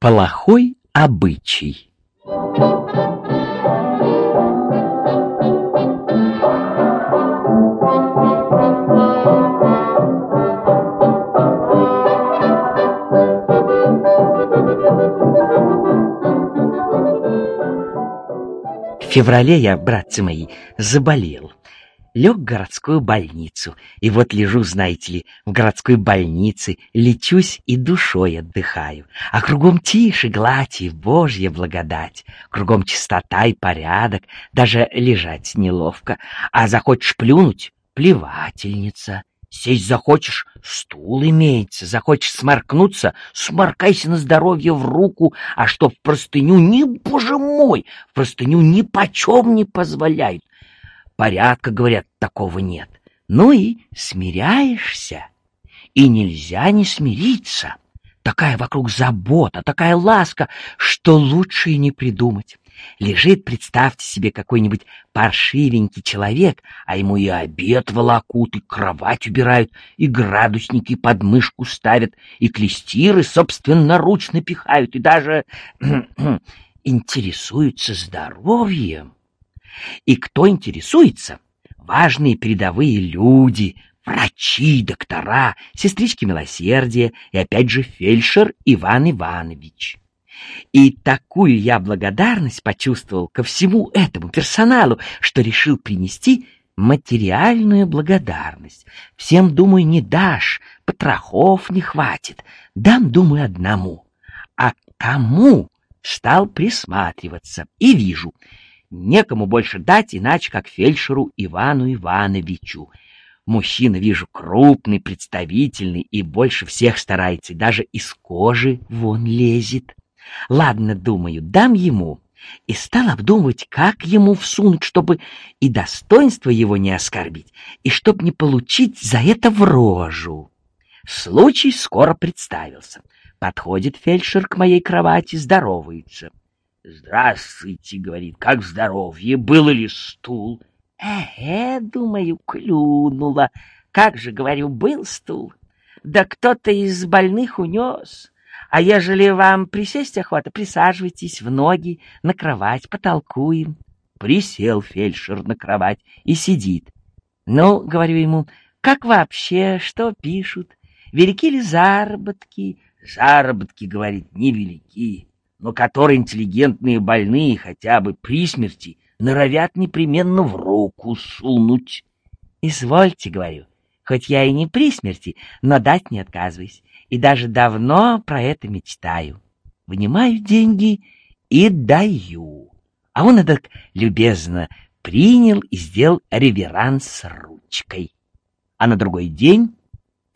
Плохой обычай. В феврале я, братцы мои, заболел лег в городскую больницу. И вот лежу, знаете ли, в городской больнице, лечусь и душой отдыхаю. А кругом тише, гладь и божья благодать. Кругом чистота и порядок, даже лежать неловко. А захочешь плюнуть — плевательница. Сесть захочешь — стул имеется. Захочешь сморкнуться — сморкайся на здоровье в руку. А что в простыню, не, боже мой, в простыню ни почем не позволяют. Порядка, говорят, такого нет. Ну и смиряешься. И нельзя не смириться. Такая вокруг забота, такая ласка, что лучше и не придумать. Лежит, представьте себе, какой-нибудь паршивенький человек, а ему и обед волокут, и кровать убирают, и градусники под мышку ставят, и клестиры собственноручно пихают, и даже интересуются здоровьем. И кто интересуется? Важные передовые люди, врачи, доктора, сестрички милосердия и опять же фельдшер Иван Иванович. И такую я благодарность почувствовал ко всему этому персоналу, что решил принести материальную благодарность. Всем, думаю, не дашь, потрохов не хватит. Дам, думаю, одному. А кому стал присматриваться и вижу — некому больше дать, иначе как фельдшеру Ивану Ивановичу. Мужчина, вижу, крупный, представительный и больше всех старается, и даже из кожи вон лезет. Ладно, думаю, дам ему. И стал обдумывать, как ему всунуть, чтобы и достоинство его не оскорбить, и чтоб не получить за это в рожу. Случай скоро представился. Подходит фельдшер к моей кровати, здоровается. «Здравствуйте», — говорит, — «как здоровье? Был ли стул?» «Э-э, думаю, клюнула. Как же, говорю, был стул. Да кто-то из больных унес. А ежели вам присесть охота, присаживайтесь в ноги, на кровать, потолкуем». Присел фельдшер на кровать и сидит. «Ну, — говорю ему, — как вообще, что пишут? Велики ли заработки?» «Заработки, — говорит, — невелики но которые интеллигентные больные хотя бы при смерти норовят непременно в руку сунуть. Извольте, говорю, хоть я и не при смерти, но дать не отказываюсь, и даже давно про это мечтаю. Вынимаю деньги и даю. А он это любезно принял и сделал реверанс ручкой. А на другой день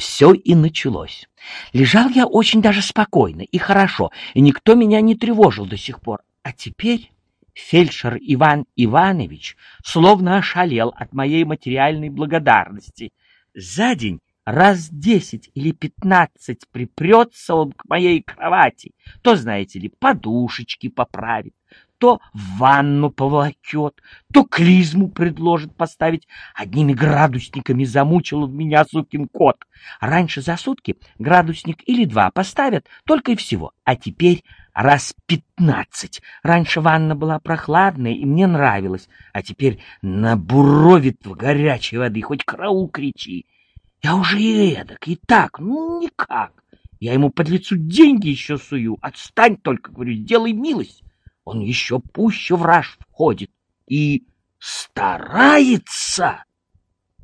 все и началось. Лежал я очень даже спокойно и хорошо, и никто меня не тревожил до сих пор. А теперь фельдшер Иван Иванович словно ошалел от моей материальной благодарности. За день раз десять или пятнадцать припрется он к моей кровати, то, знаете ли, подушечки поправит, то в ванну поволокет, то клизму предложит поставить. Одними градусниками замучил в меня сукин кот. Раньше за сутки градусник или два поставят, только и всего. А теперь раз пятнадцать. Раньше ванна была прохладная, и мне нравилась, а теперь набуровит в горячей воды, хоть караул кричи. Я уже и эдак, и так, ну никак. Я ему под лицу деньги еще сую. Отстань только, говорю, сделай милость он еще пуще в входит и старается.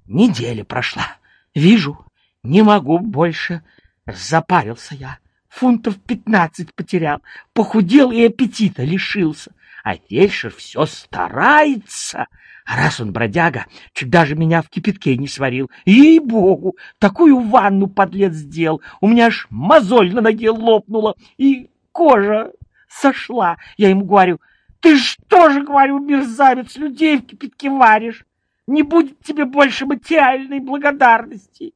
Неделя прошла. Вижу, не могу больше. Запарился я. Фунтов пятнадцать потерял. Похудел и аппетита лишился. А фельдшер все старается. А раз он бродяга, чуть даже меня в кипятке не сварил. Ей-богу, такую ванну подлец сделал. У меня аж мозоль на ноге лопнула, и кожа сошла. Я ему говорю, ты что же, говорю, мерзавец, людей в кипятке варишь? Не будет тебе больше материальной благодарности.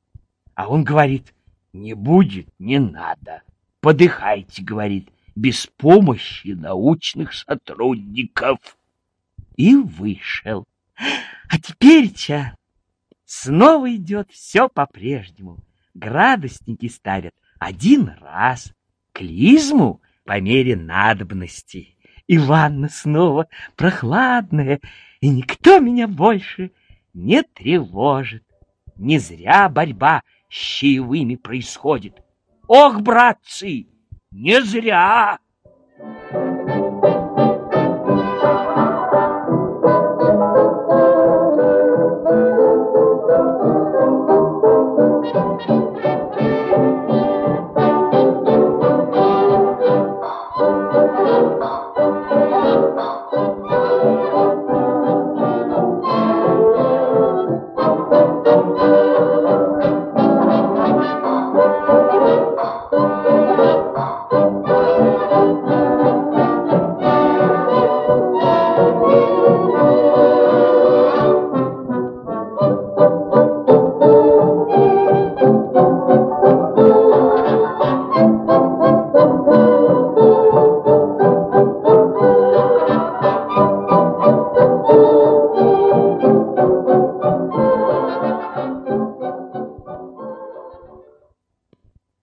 А он говорит, не будет, не надо. Подыхайте, говорит, без помощи научных сотрудников. И вышел. А теперь-ча снова идет все по-прежнему. Градусники ставят один раз, клизму по мере надобности. И ванна снова прохладная, и никто меня больше не тревожит. Не зря борьба с чаевыми происходит. Ох, братцы, не зря!